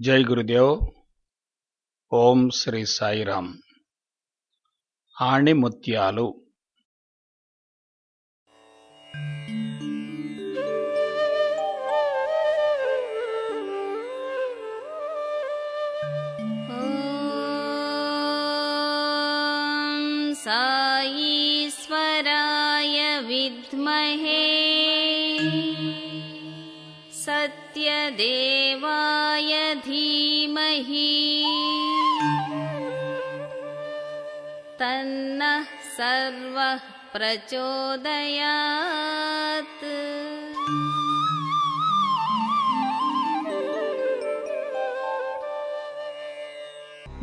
జై గురుదేవ్ ఓం శ్రీ సాయిరామ్ ఆణిముత్యాలు ॐ साईश्वराय विद्महे सत्यदेवाय धीमहि। तन्नः सर्वः प्रचोदयात्।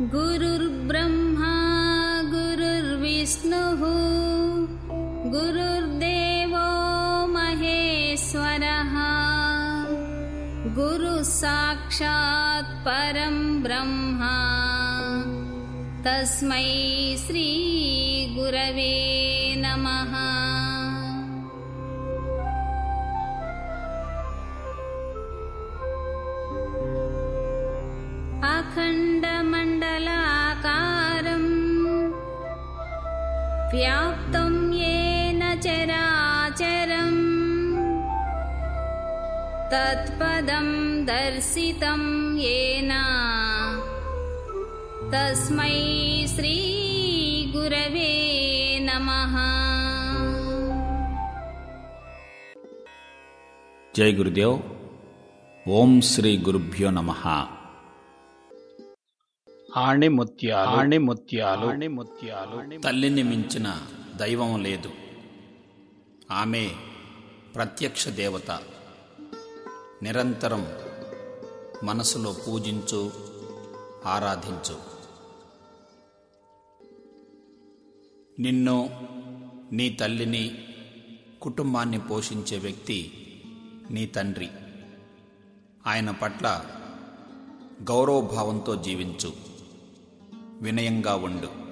गुरुर्ब्रह्मा गुरुर्विष्णुः गुरुर्देवो साक्षात् परं ब्रह्मा। तस्मै श्रीगुरवे नमः। अखण्डमण्डलाकारम् व्याप्तं तत्पदं दर्शितं येन तस्मै श्रीगुरवे नमः జై గురుదేవ్ ఓం శ్రీ గురుభ్యో నమ ఆణిముత్యాలు ఆణిముత్యాలు ఆణిముత్యాలు తల్లిని మించిన దైవం లేదు ఆమె ప్రత్యక్ష దేవత నిరంతరం మనసులో పూజించు ఆరాధించు. నిన్ను నీ తల్లిని కుటుంబాన్ని పోషించే వ్యక్తి నీ తండ్రి. ఆయన పట్ల గౌరవభావంతో జీవించు. వినయంగా ఉండు.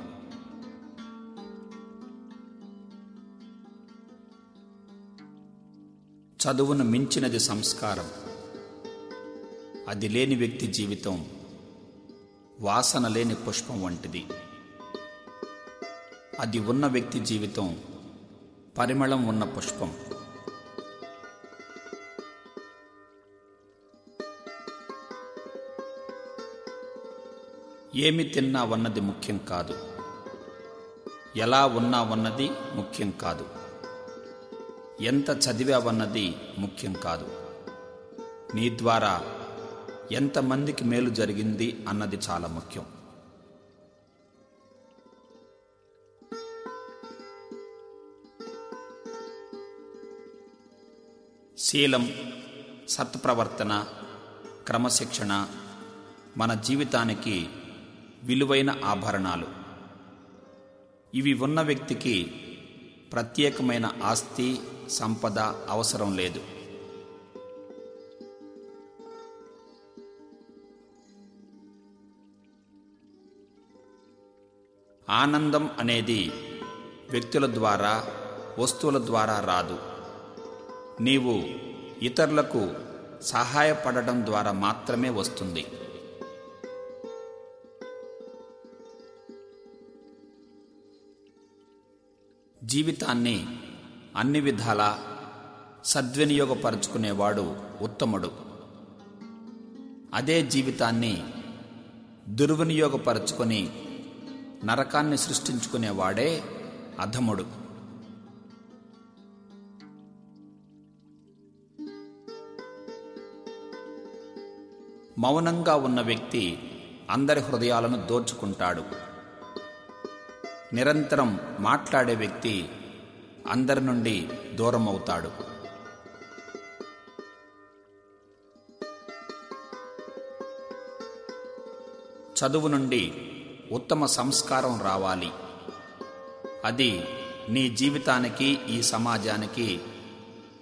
చదువును మించినది సంస్కారం. అది లేని వ్యక్తి జీవితం వాసన లేని పుష్పం వంటిది. అది ఉన్న వ్యక్తి జీవితం పరిమళం ఉన్న పుష్పం. ఏమి తిన్నావన్నది ముఖ్యం కాదు. ఎలా ఉన్నావన్నది ముఖ్యం కాదు. ఎంత చదివావన్నది ముఖ్యం కాదు. నీ ద్వారా ఎంతమందికి మేలు జరిగింది అన్నది చాలా ముఖ్యం. శీలం సత్ప్రవర్తన క్రమశిక్షణ మన జీవితానికి విలువైన ఆభరణాలు. ఇవి ఉన్న వ్యక్తికి ప్రత్యేకమైన ఆస్తి సంపద అవసరం లేదు. ఆనందం అనేది వ్యక్తుల ద్వారా వస్తువుల ద్వారా రాదు. నీవు ఇతరులకు సహాయపడటం ద్వారా మాత్రమే వస్తుంది. జీవితాన్ని అన్ని విధాలా సద్వినియోగపరుచుకునేవాడు ఉత్తముడు. అదే జీవితాన్ని దుర్వినియోగపరచుకొని నరకాన్ని సృష్టించుకునేవాడే అధముడు. మౌనంగా ఉన్న వ్యక్తి అందరి హృదయాలను దోచుకుంటాడు. నిరంతరం మాట్లాడే వ్యక్తి అందరి నుండి దూరం అవుతాడు చదువు నుండి ఉత్తమ సంస్కారం రావాలి. అది నీ జీవితానికి ఈ సమాజానికి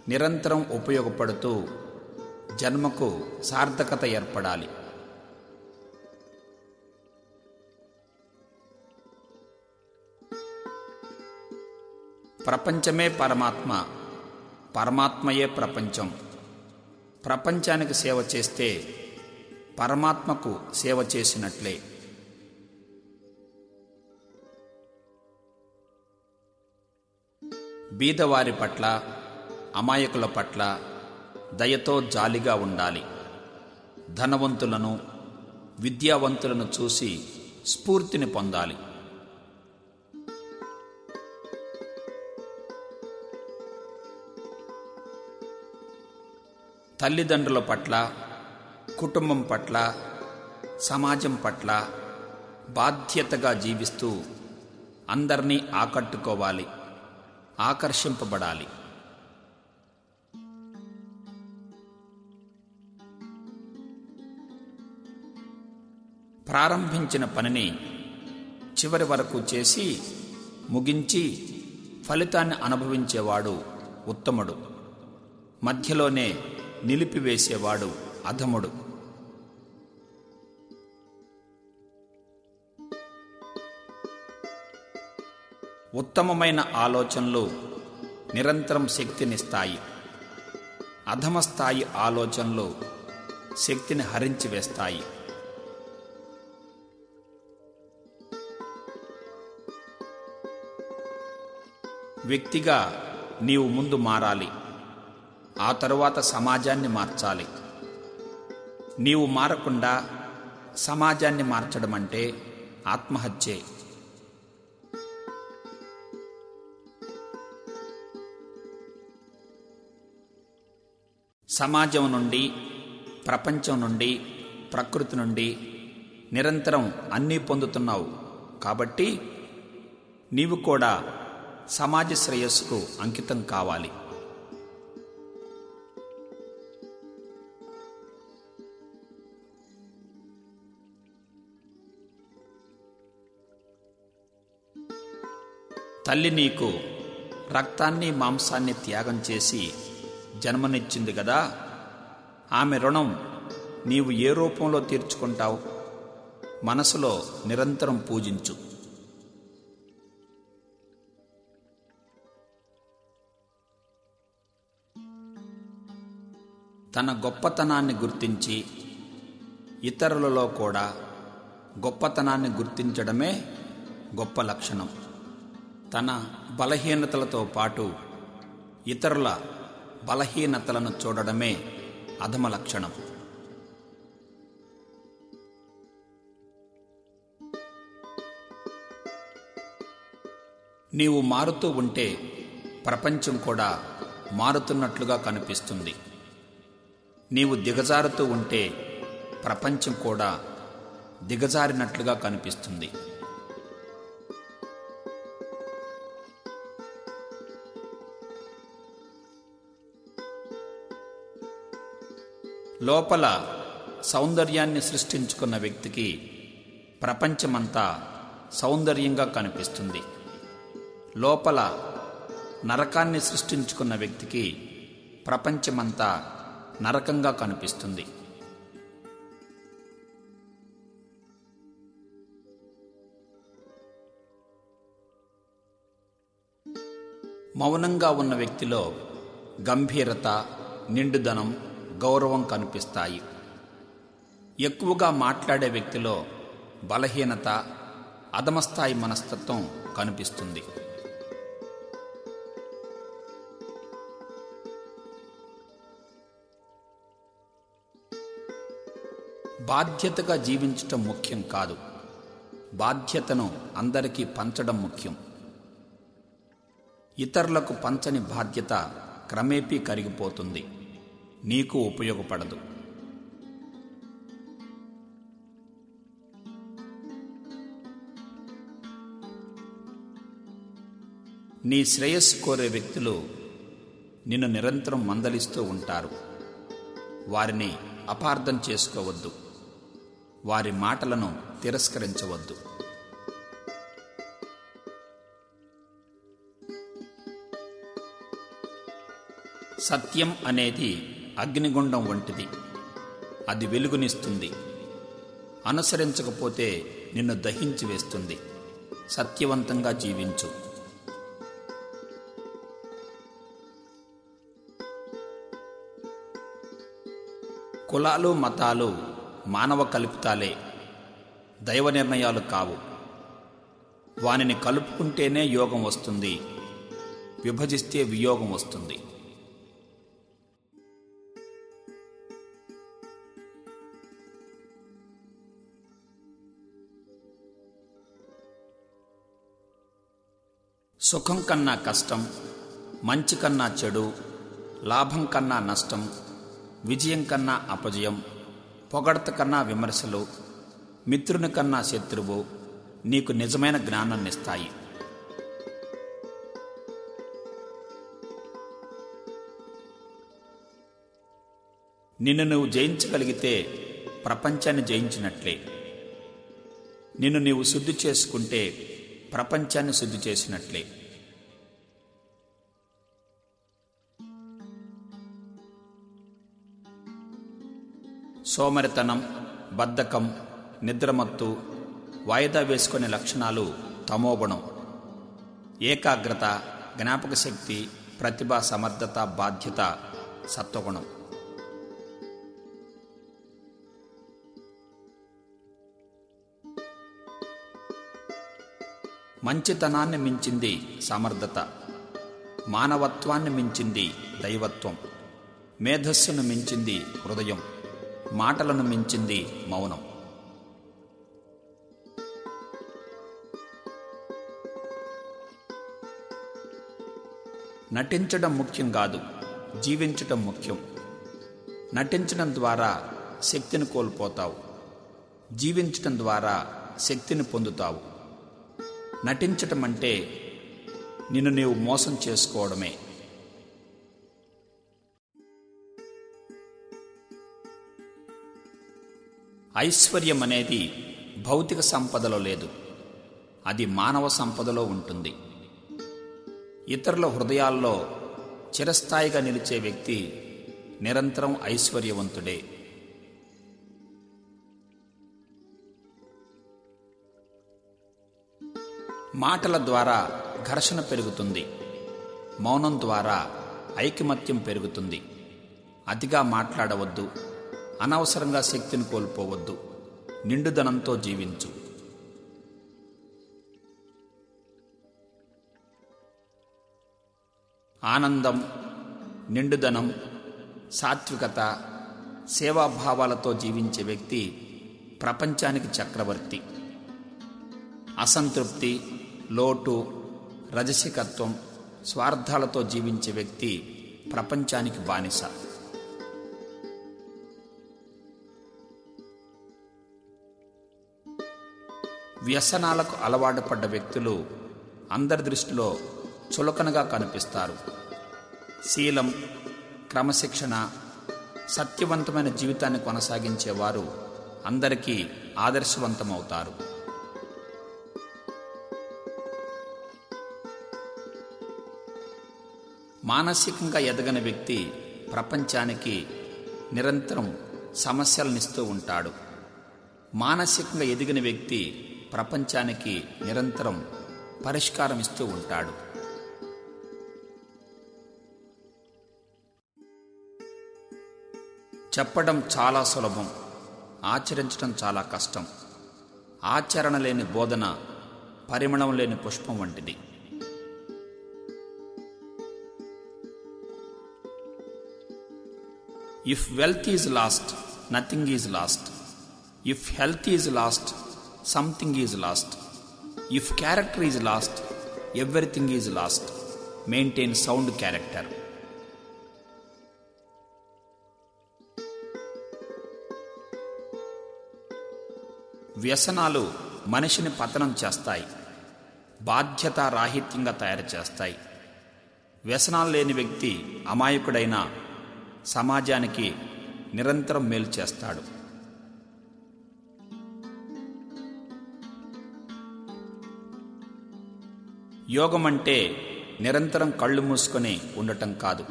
నిరంతరం ఉపయోగపడుతూ జన్మకు సార్థకత ఏర్పడాలి. ప్రపంచమే పరమాత్మ. పరమాత్మయే ప్రపంచం. ప్రపంచానికి సేవ చేస్తే పరమాత్మకు సేవ చేసినట్లే. బీదవారి పట్ల అమాయకుల పట్ల దయతో జాలిగా ఉండాలి. ధనవంతులను విద్యావంతులను చూసి స్ఫూర్తిని పొందాలి. తల్లిదండ్రుల పట్ల కుటుంబం పట్ల సమాజం పట్ల బాధ్యతగా జీవిస్తూ అందరినీ ఆకట్టుకోవాలి ఆకర్షింపబడాలి. ప్రారంభించిన పనిని చివరి వరకు చేసి ముగించి ఫలితాన్ని అనుభవించేవాడు ఉత్తముడు. మధ్యలోనే నిలిపివేసేవాడు అధముడు. ఉత్తమమైన ఆలోచనలు నిరంతరం శక్తినిస్తాయి. అధమ స్థాయి ఆలోచనలు శక్తిని హరించి వేస్తాయి వ్యక్తిగా నీవు ముందు మారాలి. ఆ తరువాత సమాజాన్ని మార్చాలి. నీవు మారకుండా సమాజాన్ని మార్చడం అంటే ఆత్మహత్యే. సమాజం నుండి ప్రపంచం నుండి ప్రకృతి నుండి నిరంతరం అన్నీ పొందుతున్నావు. కాబట్టి నీవు కూడా సమాజ శ్రేయస్సుకు అంకితం కావాలి. తల్లి నీకు రక్తాన్ని మాంసాన్ని త్యాగం చేసి జన్మనిచ్చింది కదా ఆమె రుణం నీవు ఏ రూపంలో తీర్చుకుంటావు? మనసులో నిరంతరం పూజించు. తన గొప్పతనాన్ని గుర్తించి ఇతరులలో కూడా గొప్పతనాన్ని గుర్తించడమే గొప్ప లక్షణం. తన బలహీనతలతో పాటు ఇతరుల బలహీనతలను చూడడమే అధమ లక్షణం. నీవు మారుతూ ఉంటే ప్రపంచం కూడా మారుతున్నట్లుగా కనిపిస్తుంది. నీవు దిగజారుతూ ఉంటే ప్రపంచం కూడా దిగజారినట్లుగా కనిపిస్తుంది. లోపల సౌందర్యాన్ని సృష్టించుకున్న వ్యక్తికి ప్రపంచమంతా సౌందర్యంగా కనిపిస్తుంది. లోపల నరకాన్ని సృష్టించుకున్న వ్యక్తికి ప్రపంచమంతా నరకంగా కనిపిస్తుంది. మౌనంగా ఉన్న వ్యక్తిలో గంభీరత నిండుదనం గౌరవం కనిపిస్తాయి. ఎక్కువగా మాట్లాడే వ్యక్తిలో బలహీనత అధమస్థాయి మనస్తత్వం కనిపిస్తుంది. బాధ్యతగా జీవించటం ముఖ్యం కాదు. బాధ్యతను అందరికీ పంచడం ముఖ్యం. ఇతరులకు పంచని బాధ్యత క్రమేపీ కరిగిపోతుంది. నీకు ఉపయోగపడదు. నీ శ్రేయస్సు కోరే వ్యక్తులు నిన్ను నిరంతరం మందలిస్తూ ఉంటారు. వారిని అపార్థం చేసుకోవద్దు. వారి మాటలను తిరస్కరించవద్దు. సత్యం అనేది అగ్నిగుండం వంటిది. అది వెలుగునిస్తుంది. అనుసరించకపోతే నిన్ను దహించి వేస్తుంది. సత్యవంతంగా జీవించు. కులాలు మతాలు మానవ కల్పితాలే. దైవ నిర్ణయాలు కావు. వానిని కలుపుకుంటేనే యోగం వస్తుంది. విభజిస్తే వియోగం వస్తుంది. సుఖం కన్నా కష్టం మంచి కన్నా చెడు లాభం కన్నా నష్టం విజయం కన్నా అపజయం పొగడత కన్నా విమర్శలు మిత్రుని కన్నా శత్రువు నీకు నిజమైన జ్ఞానాన్నిస్తాయి. నిన్ను నువ్వు జయించగలిగితే ప్రపంచాన్ని జయించినట్లే. నిన్ను నీవు శుద్ధి చేసుకుంటే ప్రపంచాన్ని శుద్ధి చేసినట్లే. సోమరితనం బద్ధకం నిద్రమత్తు వాయిదా వేసుకునే లక్షణాలు తమోగుణం. ఏకాగ్రత జ్ఞాపక శక్తి ప్రతిభ సమర్థత బాధ్యత సత్వగుణం. మంచితనాన్ని మించింది సమర్థత. మానవత్వాన్ని మించింది దైవత్వం. మేధస్సును మించింది హృదయం. మాటలను మించింది మౌనం. నటించడం ముఖ్యం కాదు జీవించటం ముఖ్యం. నటించడం ద్వారా శక్తిని కోల్పోతావు. జీవించటం ద్వారా శక్తిని పొందుతావు. నటించటం అంటే నిన్ను నీవు మోసం చేసుకోవడమే. ఐశ్వర్యం అనేది భౌతిక సంపదలో లేదు. అది మానవ సంపదలో ఉంటుంది. ఇతరుల హృదయాల్లో చిరస్థాయిగా నిలిచే వ్యక్తి నిరంతరం ఐశ్వర్యవంతుడే. మాటల ద్వారా ఘర్షణ పెరుగుతుంది. మౌనం ద్వారా ఐకమత్యం పెరుగుతుంది. అతిగా మాట్లాడవద్దు. అనవసరంగా శక్తిని కోల్పోవద్దు. నిండుదనంతో జీవించు. ఆనందం నిండుదనం సాత్వికత సేవాభావాలతో జీవించే వ్యక్తి ప్రపంచానికి చక్రవర్తి. అసంతృప్తి లోటు రజసికత్వం స్వార్థాలతో జీవించే వ్యక్తి ప్రపంచానికి బానిస. వ్యసనాలకు అలవాటు పడ్డ వ్యక్తులు అందరి దృష్టిలో చులకనగా కనిపిస్తారు. శీలం క్రమశిక్షణ సత్యవంతమైన జీవితాన్ని కొనసాగించేవారు అందరికీ ఆదర్శవంతమవుతారు. మానసికంగా ఎదగని వ్యక్తి ప్రపంచానికి నిరంతరం సమస్యలనిస్తూ ఉంటాడు. మానసికంగా ఎదిగిన వ్యక్తి ప్రపంచానికి నిరంతరం పరిష్కారం ఇస్తూ ఉంటాడు. చెప్పడం చాలా సులభం ఆచరించడం చాలా కష్టం. ఆచరణ లేని బోధన పరిమళం లేని పుష్పం వంటిది. If wealth is lost nothing is lost if health is lost something is lost if character is lost everything is lost maintain sound character వ్యసనాలు మనిషిని పతనం చేస్తాయి. బాధ్యత రాహిత్యంగా తయారు చేస్తాయి. వ్యసనాలు లేని వ్యక్తి అమాయకుడైన సమాజానికి నిరంతరం మేలు చేస్తాడు. యోగం అంటే నిరంతరం కళ్ళు మూసుకొని ఉండటం కాదు.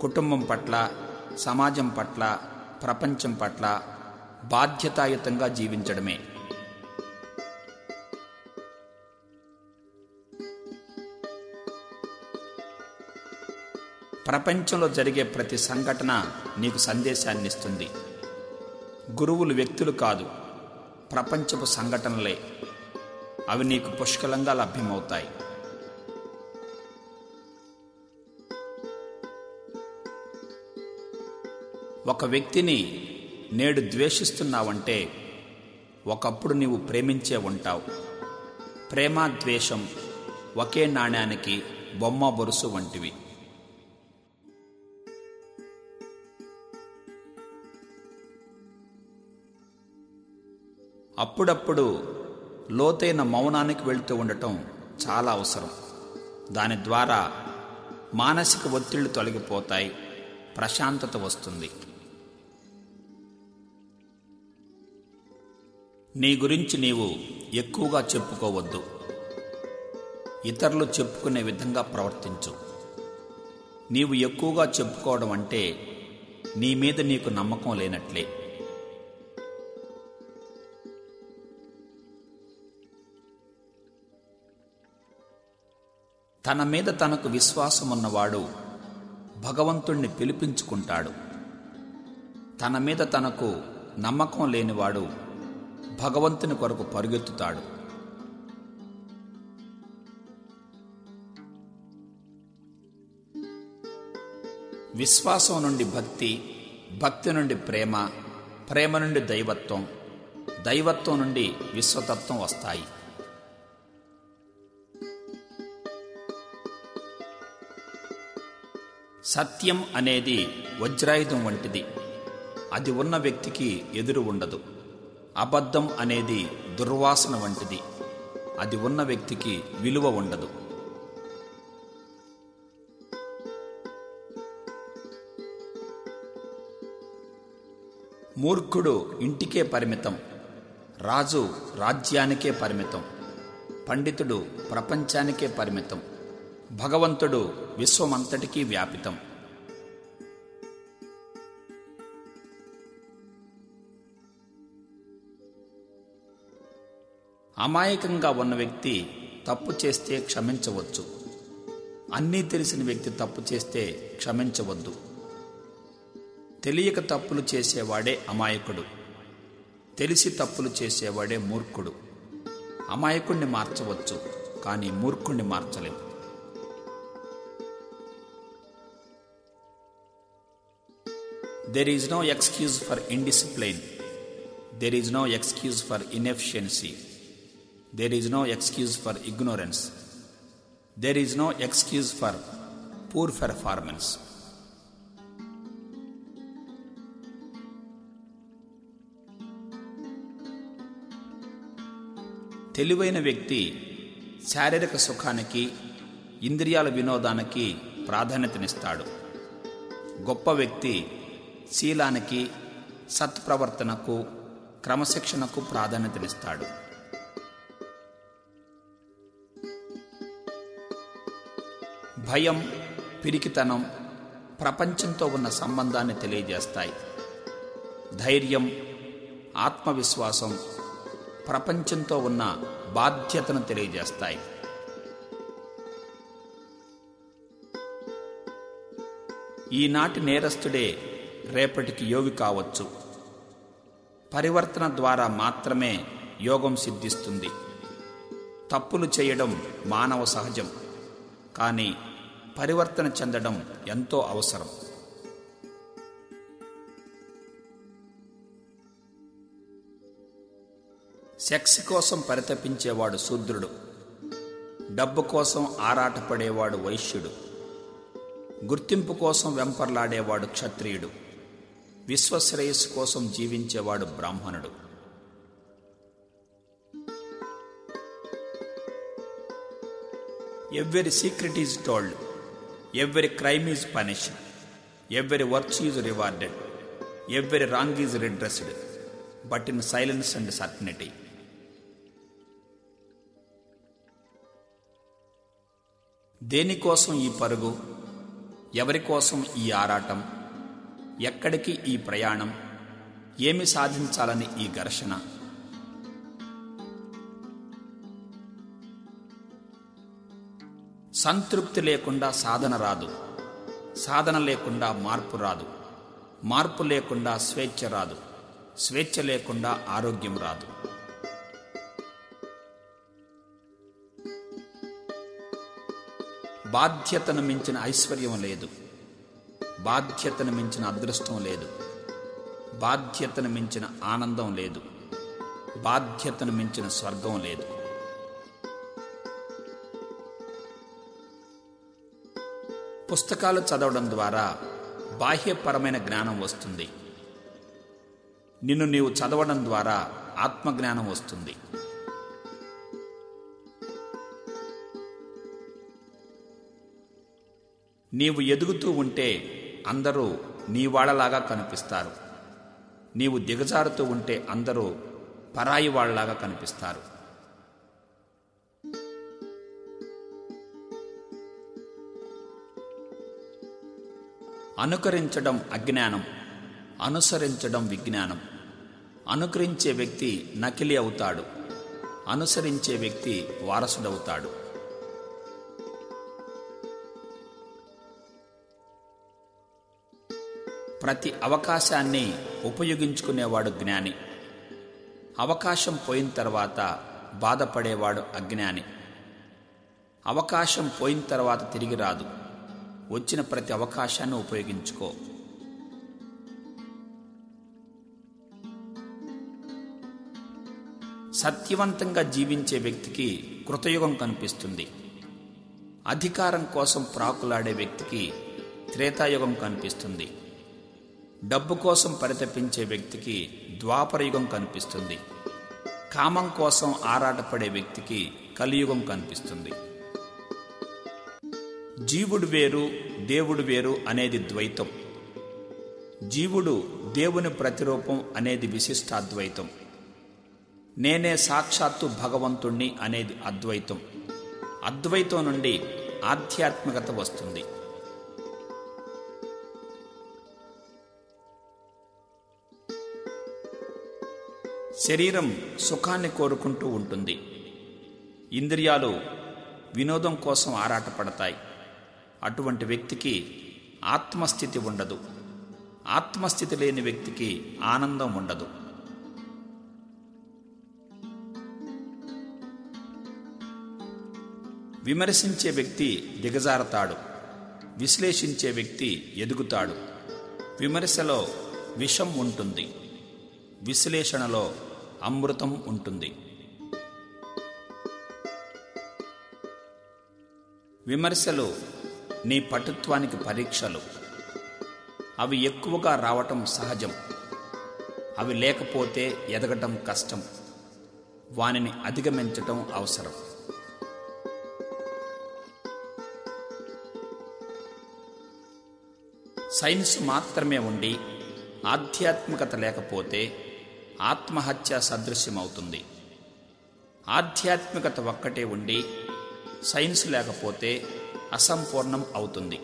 కుటుంబం పట్ల సమాజం పట్ల ప్రపంచం పట్ల బాధ్యతాయుతంగా జీవించడమే. ప్రపంచంలో జరిగే ప్రతి సంఘటన నీకు సందేశాన్ని ఇస్తుంది గురువులు వ్యక్తులు కాదు ప్రపంచపు సంఘటనలే. అవి నీకు పుష్కలంగా లభ్యమవుతాయి. ఒక వ్యక్తిని నేడు ద్వేషిస్తున్నావంటే ఒకప్పుడు నీవు ప్రేమించే ఉంటావు. ప్రేమ ద్వేషం ఒకే నాణ్యానికి బొమ్మ బొరుసు వంటివి. అప్పుడప్పుడు లోతైన మౌనానికి వెళుతూ ఉండటం చాలా అవసరం. దాని ద్వారా మానసిక ఒత్తిళ్ళు తొలగిపోతాయి ప్రశాంతత వస్తుంది. నీ గురించి నీవు ఎక్కువగా చెప్పుకోవద్దు. ఇతరులు చెప్పుకునే విధంగా ప్రవర్తించు. నీవు ఎక్కువగా చెప్పుకోవడం అంటే నీ మీద నీకు నమ్మకం లేనట్లే. తన మీద తనకు విశ్వాసం ఉన్నవాడు భగవంతుణ్ణి పిలిపించుకుంటాడు. తన మీద తనకు నమ్మకం లేనివాడు భగవంతుని కొరకు పరుగెత్తుతాడు. విశ్వాసం నుండి భక్తి భక్తి నుండి ప్రేమ ప్రేమ నుండి దైవత్వం దైవత్వం నుండి విశ్వతత్వం వస్తాయి. సత్యం అనేది వజ్రాయుధం వంటిది. అది ఉన్న వ్యక్తికి ఎదురు ఉండదు. అబద్ధం అనేది దుర్వాసన వంటిది. అది ఉన్న వ్యక్తికి విలువ ఉండదు. మూర్ఖుడు ఇంటికే పరిమితం. రాజు రాజ్యానికే పరిమితం. పండితుడు ప్రపంచానికే పరిమితం. భగవంతుడు విశ్వమంతటికీ వ్యాపితం. అమాయకంగా ఉన్న వ్యక్తి తప్పు చేస్తే క్షమించవచ్చు. అన్నీ తెలిసిన వ్యక్తి తప్పు చేస్తే క్షమించవద్దు. తెలియక తప్పులు చేసేవాడే అమాయకుడు. తెలిసి తప్పులు చేసేవాడే మూర్ఖుడు. అమాయకుణ్ణి మార్చవచ్చు కానీ మూర్ఖుణ్ణి మార్చలేము there is no excuse for indiscipline there is no excuse for inefficiency there is no excuse for ignorance there is no excuse for poor performance తెలివైన వ్యక్తి శారీరక సుఖానికి ఇంద్రియాల వినోదానికి ప్రాధాన్యతనిస్తాడు. గొప్ప వ్యక్తి శీలానికి సత్ప్రవర్తనకు క్రమశిక్షణకు ప్రాధాన్యతనిస్తాడు. భయం పిరికితనం ప్రపంచంతో ఉన్న సంబంధాన్ని తెలియజేస్తాయి. ధైర్యం ఆత్మవిశ్వాసం ప్రపంచంతో ఉన్న బాధ్యతను తెలియజేస్తాయి. ఈనాటి నేరస్తుడే రేపటికి యోగి కావచ్చు. పరివర్తన ద్వారా మాత్రమే యోగం సిద్ధిస్తుంది. తప్పులు చేయడం మానవ సహజం. కానీ పరివర్తన చెందడం ఎంతో అవసరం. సెక్స్ కోసం పరితపించేవాడు శూద్రుడు. డబ్బు కోసం ఆరాటపడేవాడు వైశ్యుడు. గుర్తింపు కోసం వెంపర్లాడేవాడు క్షత్రియుడు. విశ్వశ్రేయస్సు కోసం జీవించేవాడు బ్రాహ్మణుడు. Every secret is told every crime is punished every work is rewarded every wrong is redressed but in silence and certainty. దేనికోసం ఈ పరుగు ఎవరి కోసం ఈ ఆరాటం? ఎక్కడికి ఈ ప్రయాణం? ఏమి సాధించాలని ఈ ఘర్షణ? సంతృప్తి లేకుండా సాధన రాదు. సాధన లేకుండా మార్పు రాదు. మార్పు లేకుండా స్వేచ్ఛ రాదు. స్వేచ్ఛ లేకుండా ఆరోగ్యం రాదు. బాధ్యతను మించిన ఐశ్వర్యం లేదు. బాధ్యతను మించిన అదృష్టం లేదు. బాధ్యతను మించిన ఆనందం లేదు. బాధ్యతను మించిన స్వర్గం లేదు. పుస్తకాలు చదవడం ద్వారా బాహ్యపరమైన జ్ఞానం వస్తుంది. నిన్ను నీవు చదవడం ద్వారా ఆత్మజ్ఞానం వస్తుంది. నీవు ఎదుగుతూ ఉంటే అందరూ నీ వాళ్ళలాగా కనిపిస్తారు. నీవు దిగజారుతూ ఉంటే అందరూ పరాయి వాళ్ళలాగా కనిపిస్తారు. అనుకరించడం అజ్ఞానం అనుసరించడం విజ్ఞానం. అనుకరించే వ్యక్తి నకిలీ అవుతాడు. అనుసరించే వ్యక్తి వారసుడవుతాడు. ప్రతి అవకాశాన్ని ఉపయోగించుకునేవాడు జ్ఞాని. అవకాశం పోయిన తర్వాత బాధపడేవాడు అజ్ఞాని. అవకాశం పోయిన తర్వాత తిరిగి రాదు. వచ్చిన ప్రతి అవకాశాన్ని ఉపయోగించుకో. సత్యవంతంగా జీవించే వ్యక్తికి కృతయుగం కనిపిస్తుంది. అధికారం కోసం ప్రాకులాడే వ్యక్తికి త్రేతాయుగం కనిపిస్తుంది. డబ్బు కోసం పరితపించే వ్యక్తికి ద్వాపరయుగం కనిపిస్తుంది. కామం కోసం ఆరాటపడే వ్యక్తికి కలియుగం కనిపిస్తుంది. జీవుడు వేరు దేవుడు వేరు అనేది ద్వైతం. జీవుడు దేవుని ప్రతిరూపం అనేది విశిష్టాద్వైతం. నేనే సాక్షాత్తు భగవంతుణ్ణి అనేది అద్వైతం. అద్వైతం నుండి ఆధ్యాత్మికత వస్తుంది. శరీరం సుఖాన్ని కోరుకుంటూ ఉంటుంది. ఇంద్రియాలు వినోదం కోసం ఆరాటపడతాయి. అటువంటి వ్యక్తికి ఆత్మస్థితి ఉండదు. ఆత్మస్థితి లేని వ్యక్తికి ఆనందం ఉండదు. విమర్శించే వ్యక్తి దిగజారతాడు. విశ్లేషించే వ్యక్తి ఎదుగుతాడు. విమర్శలో విషం ఉంటుంది. విశ్లేషణలో అమృతం ఉంటుంది. విమర్శలు నీ పటుత్వానికి పరీక్షలు. అవి ఎక్కువగా రావటం సహజం. అవి లేకపోతే ఎదగటం కష్టం. వానిని అధిగమించటం అవసరం. సైన్స్ మాత్రమే ఉండి ఆధ్యాత్మికత లేకపోతే ఆత్మహత్య సదృశ్యమవుతుంది. ఆధ్యాత్మికత ఒక్కటే ఉండి సైన్స్ లేకపోతే అసంపూర్ణం అవుతుంది.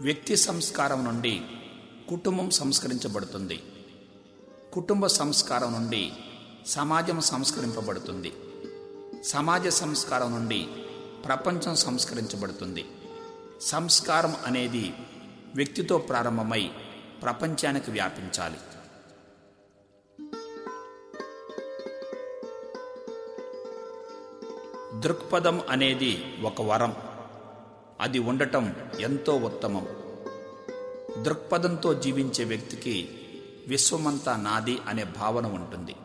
వ్యక్తి సంస్కారం నుండి కుటుంబం సంస్కరించబడుతుంది. కుటుంబ సంస్కారం నుండి సమాజం సంస్కరింపబడుతుంది. సమాజ సంస్కారం నుండి ప్రపంచం సంస్కరించబడుతుంది. సంస్కారం అనేది వ్యక్తితో ప్రారంభమై ప్రపంచానికి వ్యాపించాలి. దృక్పథం అనేది ఒక వరం. అది ఉండటం ఎంతో ఉత్తమం. దృక్పథంతో జీవించే వ్యక్తికి విశ్వమంతా నాది అనే భావన ఉంటుంది.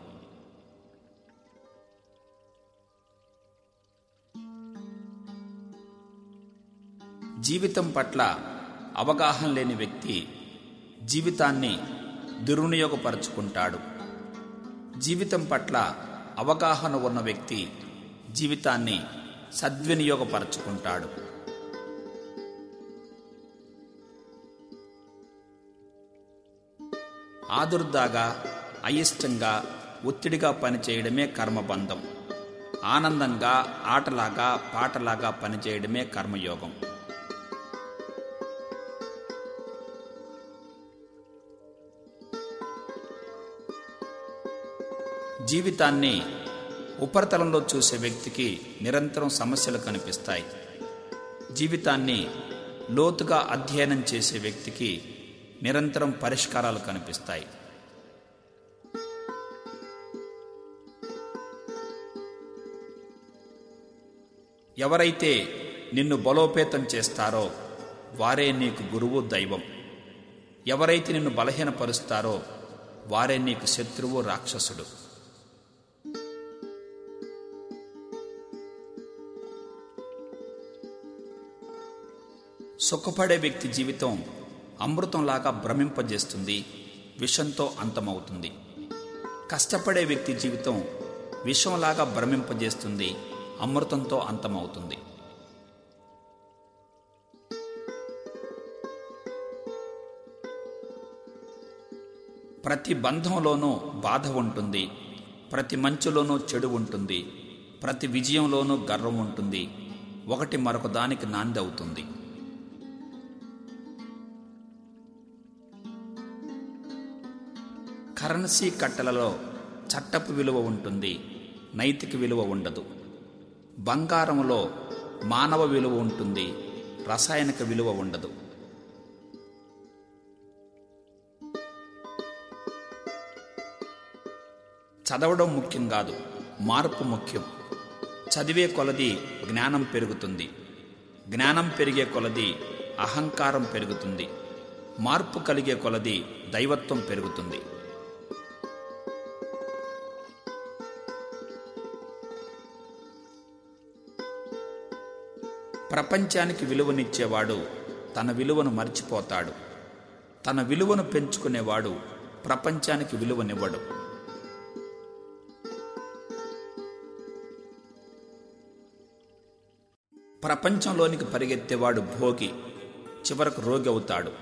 జీవితం పట్ల అవగాహన లేని వ్యక్తి జీవితాన్ని దుర్వినియోగపరుచుకుంటాడు. జీవితం పట్ల అవగాహన ఉన్న వ్యక్తి జీవితాన్ని సద్వినియోగపరచుకుంటాడు. ఆదుర్దాగా అయిష్టంగా ఒత్తిడిగా పనిచేయడమే కర్మబంధం. ఆనందంగా ఆటలాగా పాటలాగా పనిచేయడమే కర్మయోగం. జీవితాన్ని ఉపరితలంలో చూసే వ్యక్తికి నిరంతరం సమస్యలు కనిపిస్తాయి. జీవితాన్ని లోతుగా అధ్యయనం చేసే వ్యక్తికి నిరంతరం పరిష్కారాలు కనిపిస్తాయి. ఎవరైతే నిన్ను బలోపేతం చేస్తారో వారే నీకు గురువు దైవం. ఎవరైతే నిన్ను బలహీనపరుస్తారో వారే నీకు శత్రువు రాక్షసుడు. సుఖపడే వ్యక్తి జీవితం అమృతంలాగా భ్రమింపజేస్తుంది విషంతో అంతమవుతుంది. కష్టపడే వ్యక్తి జీవితం విషంలాగా భ్రమింపజేస్తుంది అమృతంతో అంతమవుతుంది. ప్రతి బంధంలోనూ బాధ ఉంటుంది ప్రతి మంచులోనూ చెడు ఉంటుంది ప్రతి విజయంలోనూ గర్వం ఉంటుంది ఒకటి మరొక దానికి నాంది అవుతుంది. కరెన్సీ కట్టలలో చట్టపు విలువ ఉంటుంది నైతిక విలువ ఉండదు. బంగారంలో మానవ విలువ ఉంటుంది రసాయనిక విలువ ఉండదు. చదవడం ముఖ్యం కాదు మార్పు ముఖ్యం. చదివే కొలది జ్ఞానం పెరుగుతుంది. జ్ఞానం పెరిగే కొలది అహంకారం పెరుగుతుంది. మార్పు కలిగే కొలది దైవత్వం పెరుగుతుంది. ప్రపంచానికి విలువనిచ్చేవాడు తన విలువను మర్చిపోతాడు. తన విలువను పెంచుకునేవాడు ప్రపంచానికి విలువనివ్వడు. ప్రపంచంలోనికి పరిగెత్తేవాడు భోగి చివరకు రోగి అవుతాడు.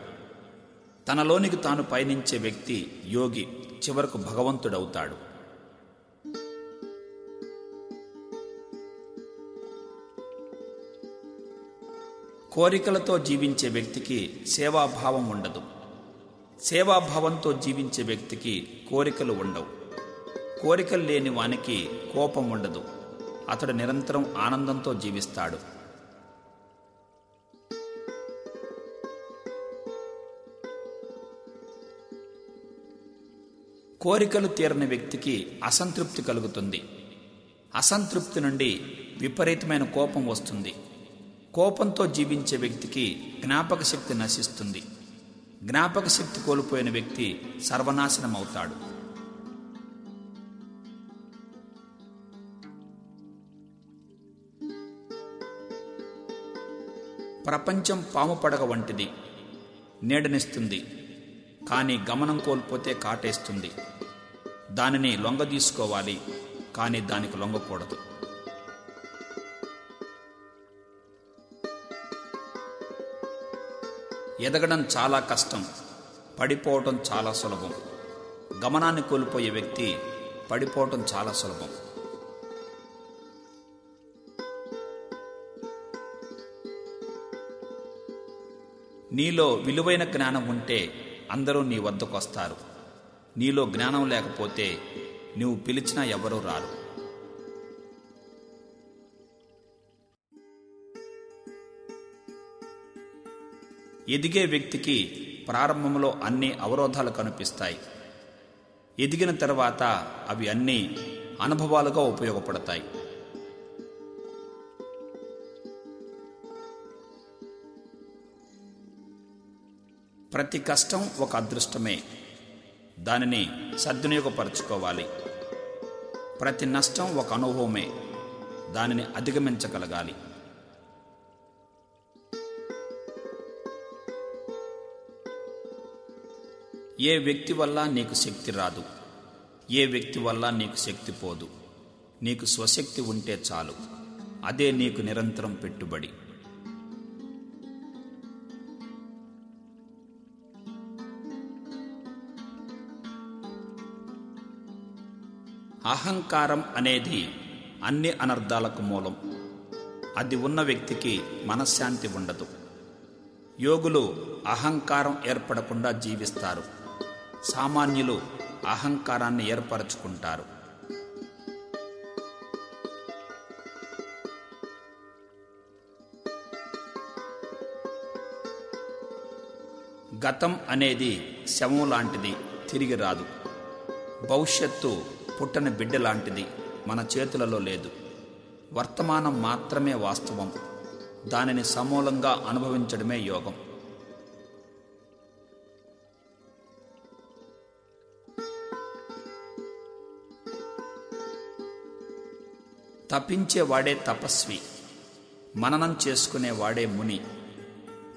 తనలోనికి తాను పయనించే వ్యక్తి యోగి చివరకు భగవంతుడవుతాడు. కోరికలతో జీవించే వ్యక్తికి సేవాభావం ఉండదు. సేవాభావంతో జీవించే వ్యక్తికి కోరికలు ఉండవు. కోరికలు లేని వానికి కోపం ఉండదు. అతడు నిరంతరం ఆనందంతో జీవిస్తాడు. కోరికలు తీరని వ్యక్తికి అసంతృప్తి కలుగుతుంది. అసంతృప్తి నుండి విపరీతమైన కోపం వస్తుంది. కోపంతో జీవించే వ్యక్తికి జ్ఞాపక శక్తి నశిస్తుంది. జ్ఞాపక శక్తి కోల్పోయిన వ్యక్తి సర్వనాశనం అవుతాడు ప్రపంచం పాము పడగ వంటిది. నీడనిస్తుంది. కానీ గమనం కోల్పోతే కాటేస్తుంది. దానిని లొంగ తీసుకోవాలి కానీ దానికి లొంగకూడదు. ఎదగడం చాలా కష్టం పడిపోవటం చాలా సులభం. గమనాన్ని కోల్పోయే వ్యక్తి పడిపోవటం చాలా సులభం. నీలో విలువైన జ్ఞానం ఉంటే అందరూ నీ వద్దకు వస్తారు. నీలో జ్ఞానం లేకపోతే నువ్వు పిలిచినా ఎవరూ రారు. ఎదిగే వ్యక్తికి ప్రారంభంలో అన్ని అవరోధాలు కనిపిస్తాయి. ఎదిగిన తర్వాత అవి అన్నీ అనుభవాలుగా ఉపయోగపడతాయి. ప్రతి కష్టం ఒక అదృష్టమే. దానిని సద్వినియోగపరచుకోవాలి. ప్రతి నష్టం ఒక అనుభవమే. దానిని అధిగమించగలగాలి. ఏ వ్యక్తి వల్ల నీకు శక్తి రాదు? ఏ వ్యక్తి వల్ల నీకు శక్తి పోదు? నీకు స్వశక్తి ఉంటే చాలు. అదే నీకు నిరంతరం పెట్టుబడి. అహంకారం అనేది అన్ని అనర్థాలకు మూలం. అది ఉన్న వ్యక్తికి మనశ్శాంతి ఉండదు. యోగులు అహంకారం ఏర్పడకుండా జీవిస్తారు. సామాన్యులు అహంకారాన్ని ఏర్పరచుకుంటారు. గతం అనేది శవం లాంటిది తిరిగి రాదు. భవిష్యత్తు పుట్టని బిడ్డ లాంటిది మన చేతులలో లేదు. వర్తమానం మాత్రమే వాస్తవం. దానిని సమూలంగా అనుభవించడమే యోగం. తపించేవాడే తపస్వి మననం చేసుకునేవాడే ముని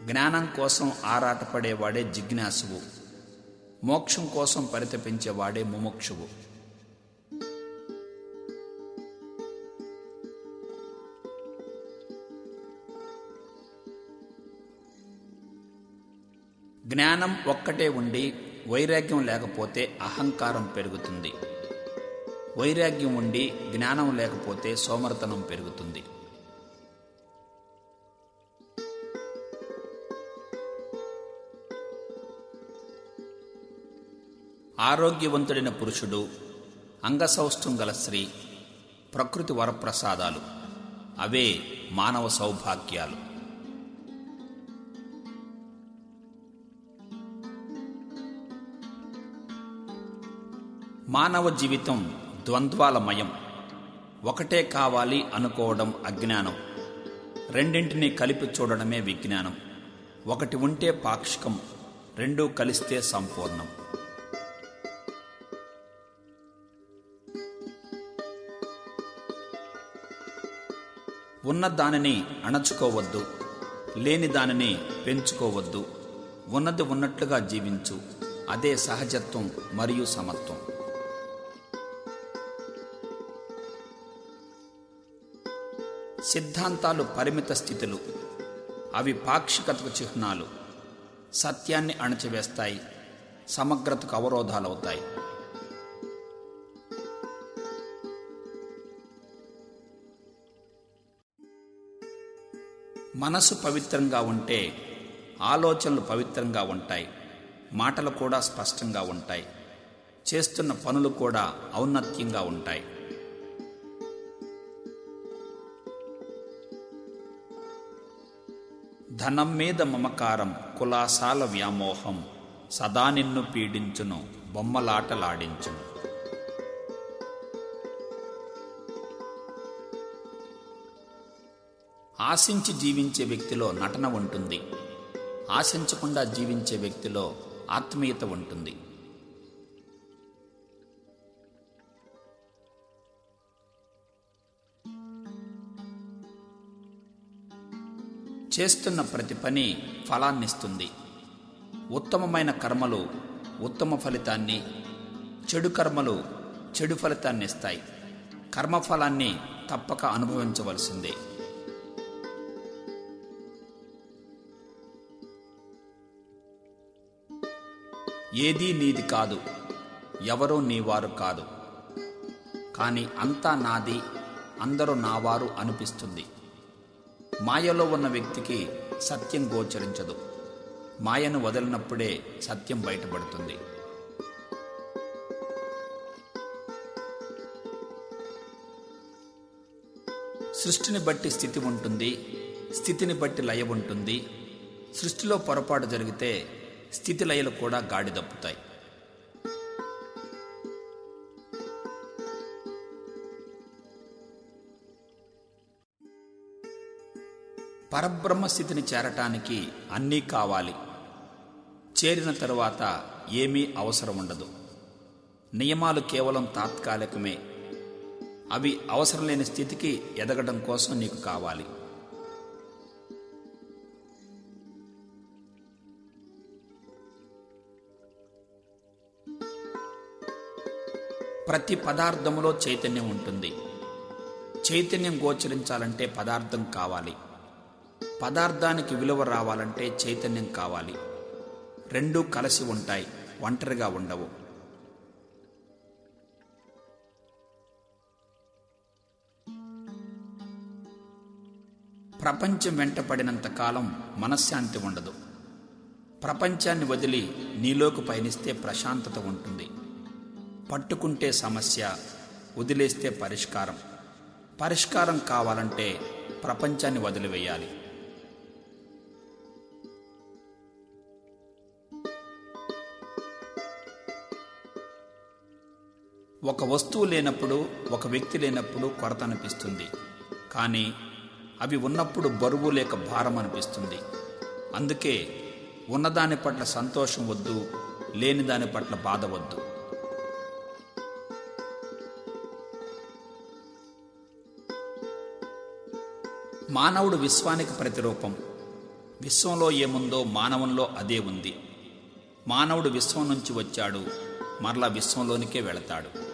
జ్ఞానం కోసం ఆరాటపడేవాడే జిజ్ఞాసువు మోక్షం కోసం పరితపించేవాడే ముముక్షువు. జ్ఞానం ఒక్కటే ఉండి వైరాగ్యం లేకపోతే అహంకారం పెరుగుతుంది. వైరాగ్యం ఉండి జ్ఞానం లేకపోతే సోమర్తనం పెరుగుతుంది. ఆరోగ్యవంతుడైన పురుషుడు అంగసౌష్ఠం గల స్త్రీ ప్రకృతి వరప్రసాదాలు. అవే మానవ సౌభాగ్యాలు. మానవ జీవితం ద్వంద్వాలమయం. ఒకటే కావాలి అనుకోవడం అజ్ఞానం. రెండింటినీ కలిపి చూడడమే విజ్ఞానం. ఒకటి ఉంటే పాక్షికం రెండూ కలిస్తే సంపూర్ణం. ఉన్న దానిని అణచుకోవద్దు లేని దానిని పెంచుకోవద్దు. ఉన్నది ఉన్నట్లుగా జీవించు అదే సహజత్వం మరియు సమత్వం. సిద్ధాంతాలు పరిమిత స్థితులు. అవి పాక్షికతకు చిహ్నాలు. సత్యాన్ని అణచివేస్తాయి. సమగ్రతకు అవరోధాలవుతాయి. మనసు పవిత్రంగా ఉంటే ఆలోచనలు పవిత్రంగా ఉంటాయి. మాటలు కూడా స్పష్టంగా ఉంటాయి. చేస్తున్న పనులు కూడా ఔన్నత్యంగా ఉంటాయి. ధనం మీద మమకారం కులాసాల వ్యామోహం సదా నిన్ను పీడించును బొమ్మలాటలాడించును. ఆశించి జీవించే వ్యక్తిలో నటన ఉంటుంది. ఆశించకుండా జీవించే వ్యక్తిలో ఆత్మీయత ఉంటుంది. చేస్తున్న ప్రతి పని ఫలాన్నిస్తుంది. ఉత్తమమైన కర్మలు ఉత్తమ ఫలితాన్ని చెడు కర్మలు చెడు ఫలితాన్ని ఇస్తాయి కర్మఫలాన్ని తప్పక అనుభవించవలసిందే. ఏదీ నీది కాదు ఎవరూ నీవారు కాదు. కానీ అంతా నాది అందరూ నావారు అనిపిస్తుంది. మాయలో ఉన్న వ్యక్తికి సత్యం గోచరించదు. మాయను వదిలినప్పుడే సత్యం బయటపడుతుంది. సృష్టిని బట్టి స్థితి ఉంటుంది స్థితిని బట్టి లయ ఉంటుంది. సృష్టిలో పొరపాటు జరిగితే స్థితి లయలు కూడా గాడి దప్పుతాయి పరబ్రహ్మ స్థితిని చేరటానికి అన్నీ కావాలి. చేరిన తరువాత ఏమీ అవసరం ఉండదు. నియమాలు కేవలం తాత్కాలికమే. అవి అవసరం లేని స్థితికి ఎదగడం కోసం నీకు కావాలి. ప్రతి పదార్థములో చైతన్యం ఉంటుంది. చైతన్యం గోచరించాలంటే పదార్థం కావాలి. పదార్థానికి విలువ రావాలంటే చైతన్యం కావాలి. రెండూ కలిసి ఉంటాయి ఒంటరిగా ఉండవు. ప్రపంచం వెంటపడినంత కాలం మనశ్శాంతి ఉండదు. ప్రపంచాన్ని వదిలి నీలోకి పయనిస్తే ప్రశాంతత ఉంటుంది. పట్టుకుంటే సమస్య వదిలేస్తే పరిష్కారం. పరిష్కారం కావాలంటే ప్రపంచాన్ని వదిలివేయాలి. ఒక వస్తువు లేనప్పుడు ఒక వ్యక్తి లేనప్పుడు కొరత అనిపిస్తుంది. కానీ అవి ఉన్నప్పుడు బరువు లేక భారం అనిపిస్తుంది. అందుకే ఉన్నదాని పట్ల సంతోషం వద్దు లేని దాని పట్ల బాధ వద్దు. మానవుడు విశ్వానికి ప్రతిరూపం. విశ్వంలో ఏముందో మానవంలో అదే ఉంది. మానవుడు విశ్వం నుంచి వచ్చాడు మరలా విశ్వంలోనికే వెళతాడు.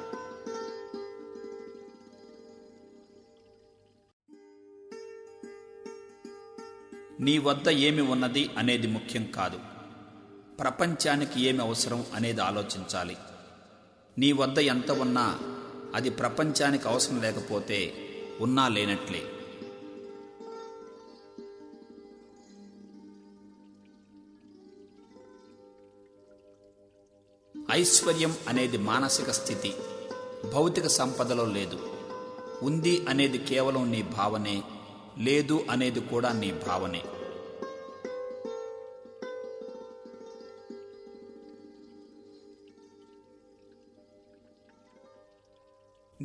నీ వద్ద ఏమి ఉన్నది అనేది ముఖ్యం కాదు. ప్రపంచానికి ఏమి అవసరం అనేది ఆలోచించాలి. నీ వద్ద ఎంత ఉన్నా అది ప్రపంచానికి అవసరం లేకపోతే ఉన్నా లేనట్లే. ఐశ్వర్యం అనేది మానసిక స్థితి. భౌతిక సంపదలో లేదు. ఉంది అనేది కేవలం నీ భావనే లేదు అనేది కూడా నీ భావనే.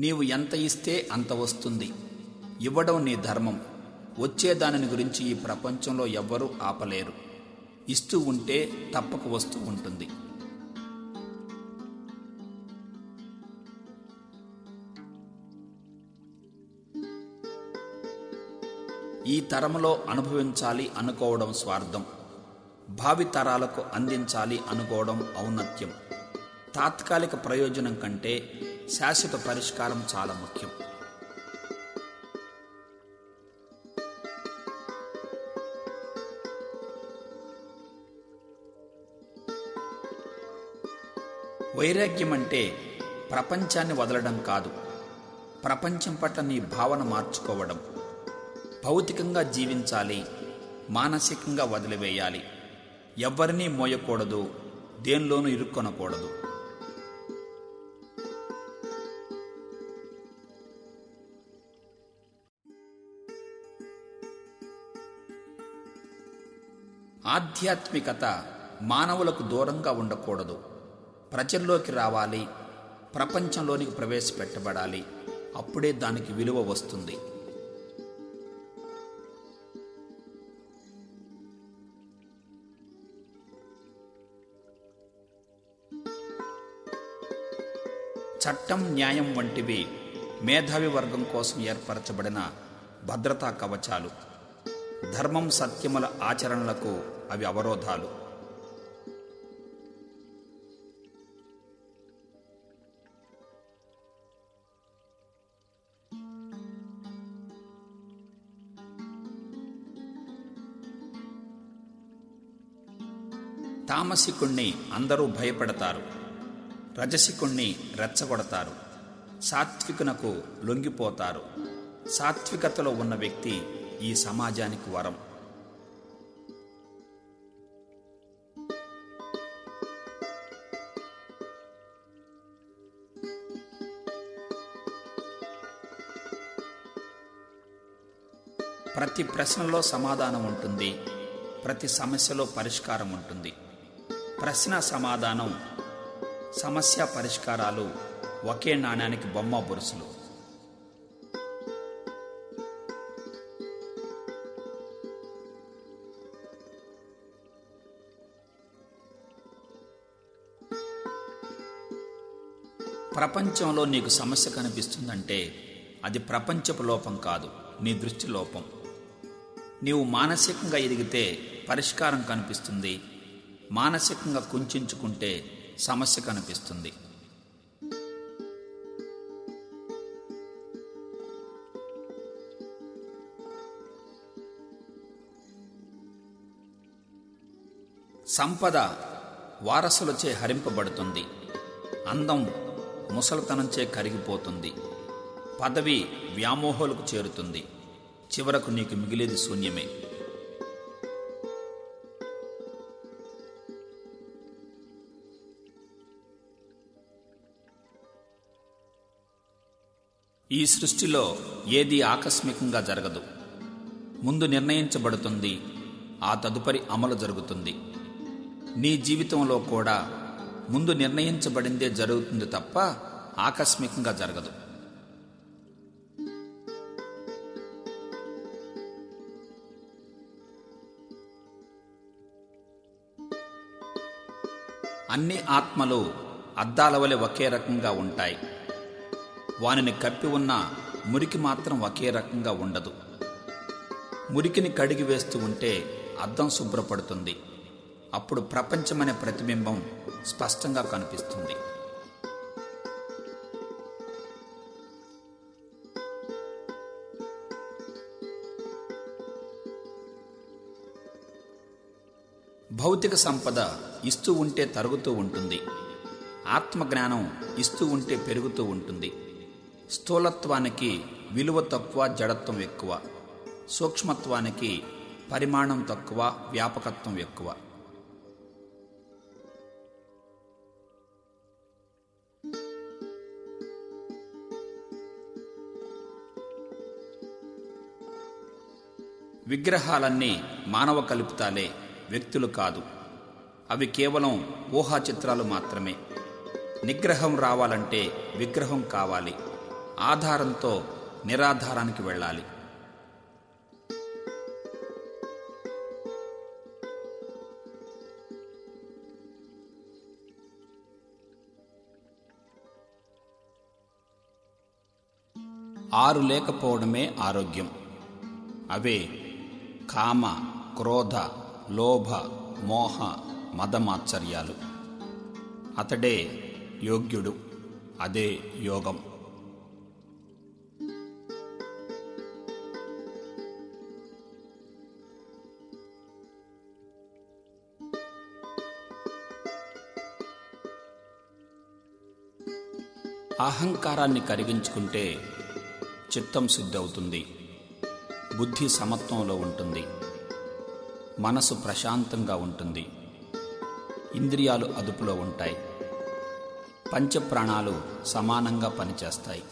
నీవు ఎంత ఇస్తే అంత వస్తుంది. ఇవ్వడం నీ ధర్మం. వచ్చే దానిని గురించి ఈ ప్రపంచంలో ఎవ్వరూ ఆపలేరు. ఇస్తూ ఉంటే తప్పక వస్తూ ఉంటుంది. ఈ తరములో అనుభవించాలి అనుకోవడం స్వార్థం. భావి తరాలకు అందించాలి అనుకోవడం ఔన్నత్యం. తాత్కాలిక ప్రయోజనం కంటే శాశ్వత పరిష్కారం చాలా ముఖ్యం. వైరాగ్యం అంటే ప్రపంచాన్ని వదలడం కాదు. ప్రపంచం పట్ల నీ భావన మార్చుకోవడం. భౌతికంగా జీవించాలి మానసికంగా వదిలివేయాలి. ఎవరినీ మోయకూడదు దేనిలోనూ ఇరుక్కొనకూడదు. ఆధ్యాత్మికత మానవులకు దూరంగా ఉండకూడదు. ప్రజల్లోకి రావాలి ప్రపంచంలోనికి ప్రవేశపెట్టబడాలి. అప్పుడే దానికి విలువ వస్తుంది. చట్టం న్యాయం వంటివి మేధావి వర్గం కోసం ఏర్పరచబడిన భద్రతా కవచాలు. ధర్మం సత్యముల ఆచరణలకు అవి అవరోధాలు. తామసికుణ్ణి అందరూ భయపడతారు. రజసికుణ్ణి రెచ్చగొడతారు. సాత్వికునకు లొంగిపోతారు. సాత్వికతలో ఉన్న వ్యక్తి ఈ సమాజానికి వరం. ప్రతి ప్రశ్నలో సమాధానం ఉంటుంది. ప్రతి సమస్యలో పరిష్కారం ఉంటుంది. ప్రశ్న సమాధానం సమస్య పరిష్కారాలు ఒకే నాణ్యానికి బొమ్మ బొరుసులు. ప్రపంచంలో నీకు సమస్య కనిపిస్తుందంటే అది ప్రపంచపు లోపం కాదు నీ దృష్టి లోపం. నీవు మానసికంగా ఎదిగితే పరిష్కారం కనిపిస్తుంది. మానసికంగా కుంచుకుంటే సమస్య కనిపిస్తుంది. సంపద వారసులచే హరింపబడుతుంది. అందం ముసలితనంచే కరిగిపోతుంది. పదవి వ్యామోహాలకు చేరుతుంది. చివరకు నీకు మిగిలేది శూన్యమే. ఈ సృష్టిలో ఏది ఆకస్మికంగా జరగదు. ముందు నిర్ణయించబడుతుంది ఆ తదుపరి అమలు జరుగుతుంది. నీ జీవితంలో కూడా ముందు నిర్ణయించబడిందే జరుగుతుంది తప్ప ఆకస్మికంగా జరగదు. అన్ని ఆత్మలు అద్దాల వలె ఒకే రకంగా ఉంటాయి. వానిని కప్పి ఉన్న మురికి మాత్రం ఒకే రకంగా ఉండదు. మురికిని కడిగి వేస్తూ ఉంటే అద్దం శుభ్రపడుతుంది. అప్పుడు ప్రపంచమనే ప్రతిబింబం స్పష్టంగా కనిపిస్తుంది. భౌతిక సంపద ఇస్తూ ఉంటే తరుగుతూ ఉంటుంది. ఆత్మజ్ఞానం ఇస్తూ ఉంటే పెరుగుతూ ఉంటుంది. స్థూలత్వానికి విలువ తక్కువ జడత్వం ఎక్కువ. సూక్ష్మత్వానికి పరిమాణం తక్కువ వ్యాపకత్వం ఎక్కువ. విగ్రహాలన్నీ మానవ కల్పితాలే. వ్యక్తులు కాదు. అవి కేవలం ఊహా చిత్రాలు మాత్రమే. నిగ్రహం రావాలంటే విగ్రహం కావాలి. ఆధారంతో నిరాధారానికి వెళ్ళాలి. ఆరు లేకపోవడమే ఆరోగ్యం. అవే కామ క్రోధ లోభ మోహ మదమాత్సర్యాలు అతడే యోగ్యుడు అదే యోగం. అహంకారాన్ని కరిగించుకుంటే చిత్తం శుద్ధి అవుతుంది బుద్ధి సమత్వంలో ఉంటుంది. మనసు ప్రశాంతంగా ఉంటుంది. ఇంద్రియాలు అదుపులో ఉంటాయి. పంచప్రాణాలు సమానంగా పనిచేస్తాయి.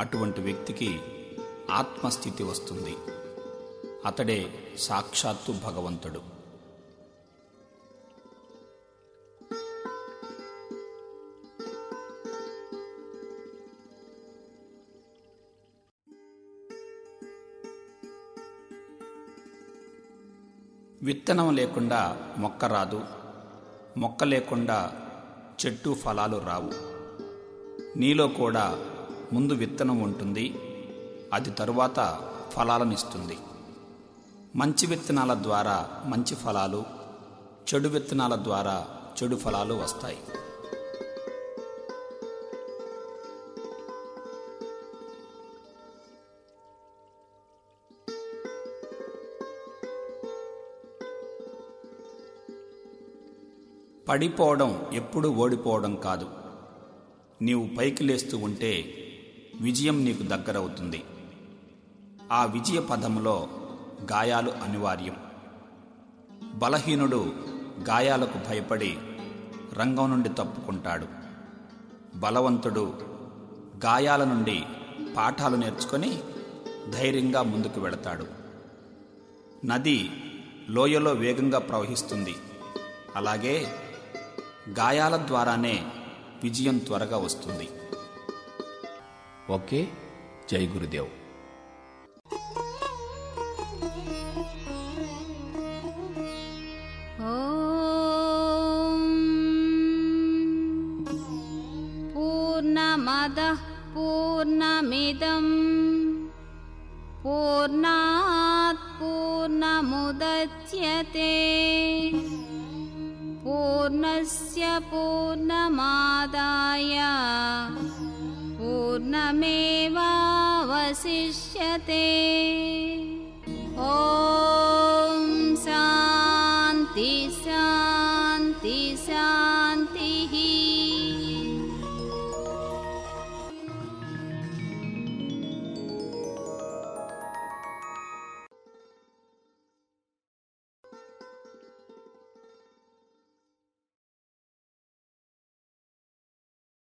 అటువంటి వ్యక్తికి ఆత్మస్థితి వస్తుంది. అతడే సాక్షాత్తు భగవంతుడు. విత్తనం లేకుండా మొక్క రాదు. మొక్క లేకుండా చెట్టు ఫలాలు రావు. నీలో కూడా ముందు విత్తనం ఉంటుంది. అది తరువాత ఫలాలనిస్తుంది మంచి విత్తనాల ద్వారా మంచి ఫలాలు చెడు విత్తనాల ద్వారా చెడు ఫలాలు వస్తాయి. పడిపోవడం ఎప్పుడూ ఓడిపోవడం కాదు. నీవు పైకి లేస్తూ ఉంటే విజయం నీకు దగ్గరవుతుంది. ఆ విజయ పదంలో గాయాలు అనివార్యం. బలహీనుడు గాయాలకు భయపడి రంగం నుండి తప్పుకుంటాడు. బలవంతుడు గాయాల నుండి పాఠాలు నేర్చుకొని ధైర్యంగా ముందుకు వెళతాడు. నది లోయలో వేగంగా ప్రవహిస్తుంది. అలాగే గాయాల ద్వారానే విజయం త్వరగా వస్తుంది. ఓకే జై గురుదేవ్. పూర్ణమద పూర్ణమిదం పూర్ణాత్ పూర్ణముద్యతే पूर्णस्य पूर्णमादाय पूर्णमेवावशिष्यते। ओ